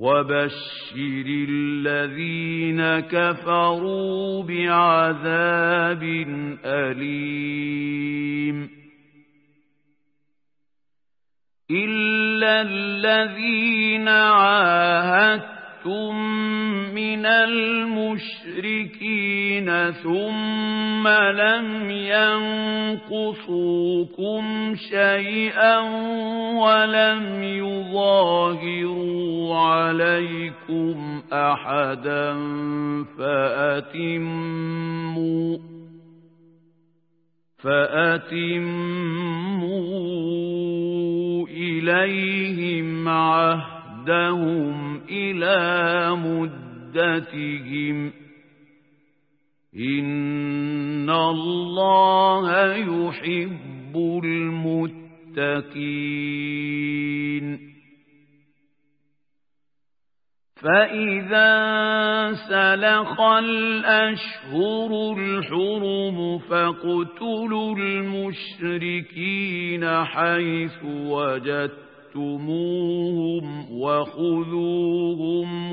وبشر الذين كفروا بعذاب أليم إلا الذين عاهدتم من المشركين ثم لم ينقصوكم شيئا ولم يظاهروا عليكم أحدا فأتموا فأتموا إليهم عهدهم إلى مدتهم إن الله يحب المتقين. فإذا سلخ الأشهر الحرم فاقتلوا المشركين حيث وجدتموهم وخذوهم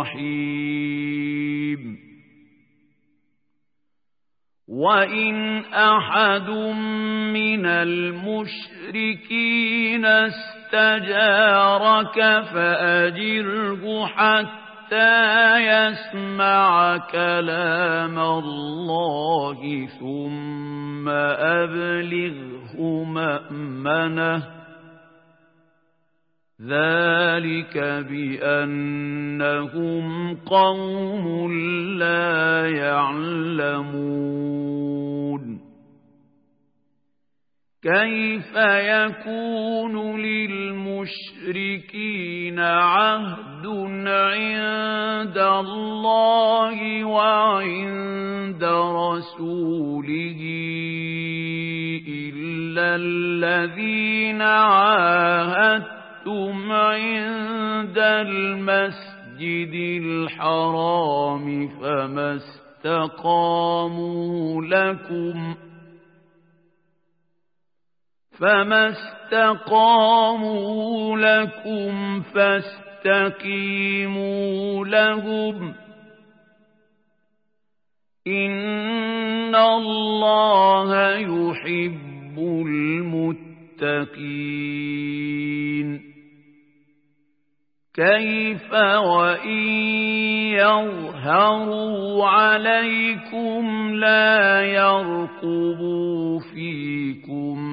رحيم وإن أحد من المشركين استجارك فأجره حتى يسمع كلام الله ثم أبلغه مأمنه. ذلك بأنهم قوم لا يعلمون. كيف يكون للمشركين عهد عند الله وعند رسوله إلا الذين عاهدتم أَنفَقْتُمْ عِندَ الْمَسْجِدِ الْحَرَامِ فَمَا اسْتَقَامُوا لَكُمْ فَمَا اسْتَقَامُوا لَكُمْ فَاسْتَقِيمُوا لَهُمْ إِنَّ اللَّهَ يُحِبُّ الْمُتَّقِينَ كيف وإن يظهروا عليكم لا يرقبوا فيكم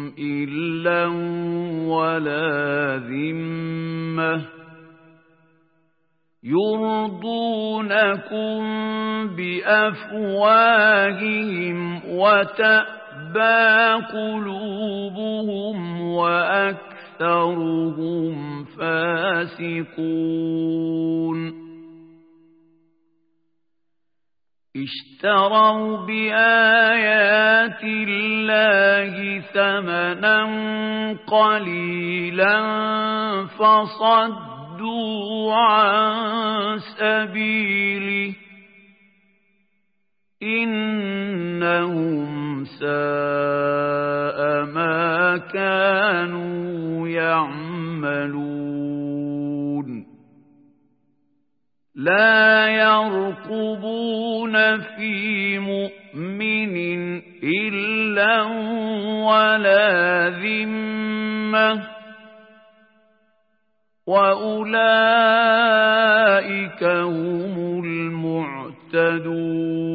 غلا ولا ذمة يرضونكم بأفواههم وتأبى قلوبهم وأكثرهم فاسقون اشتروا بآيات الله ثمنا قليلا فصدوا عن سبيله إنهم ساء ما كانوا يعملون لا يرقبون في مؤمن إلا ولا ذمة وأولئك هم المعتدون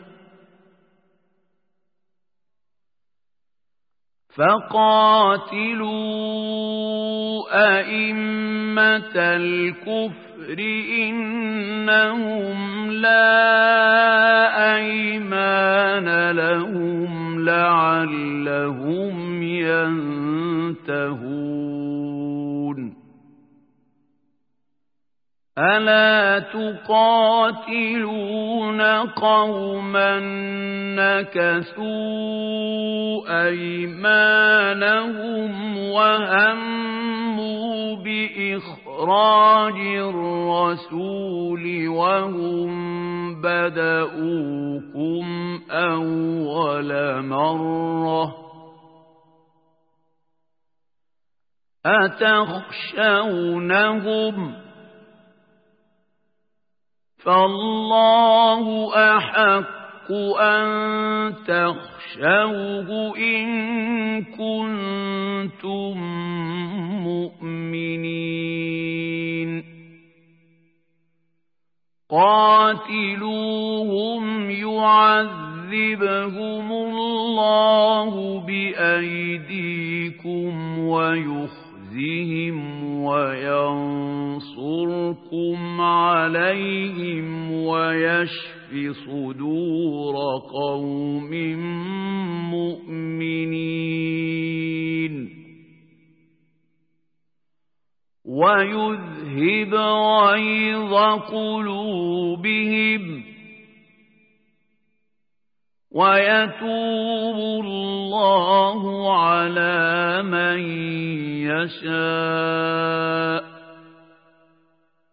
فقاتلوا أئمة الكفر إنهم لا ألا تقاتلون قوما نكثوا أيمانهم وهموا بإخراج الرسول وهم بدؤوكم أول مرة أتخشونهم فالله أحق أن تخشوه إن كنتم مؤمنين. قاتلوهم يعذبهم الله بأيديكم ويخرجون يخزهم وينصركم عليهم ويشف صدور قوم مؤمنين ويذهب غيظ قلوبهم ويتوب الله على من يشاء.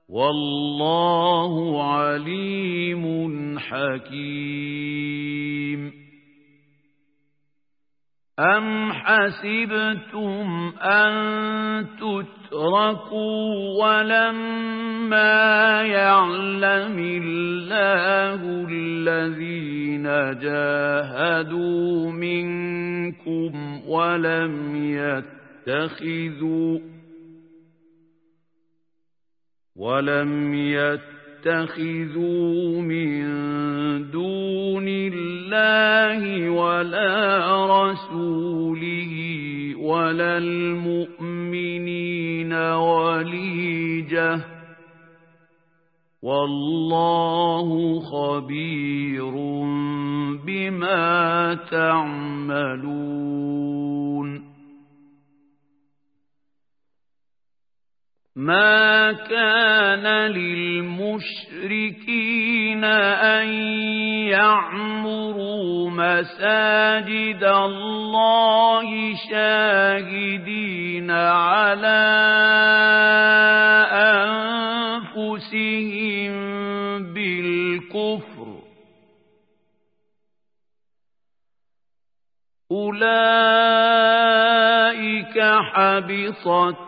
والله عليم حكيم. أم حسبتم أن تتركوا ولما يعلم الله الذين جاهدوا منكم ولم يتخذوا ولم يتخذوا تتخذوا من دون الله ولا رسوله ولا المؤمنين وليجة. والله خبير بما تعملون. ما كان للمشركين أن يعمروا مساجد الله شاهدين على أنفسهم بالكفر أولئك حبطت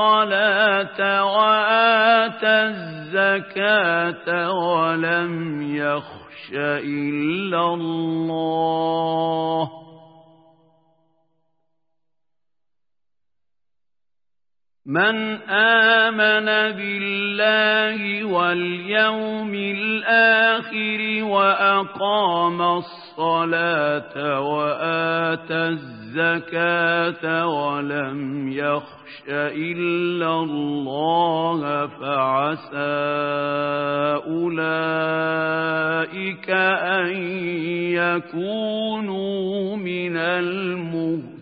الصلاة وآتى الزكاة ولم يخش إلا الله. من آمن بالله واليوم الآخر وأقام الصلاة وآتى الزكاة ولم يخش إلا الله فعسى أولئك أن يكونوا من المهتدين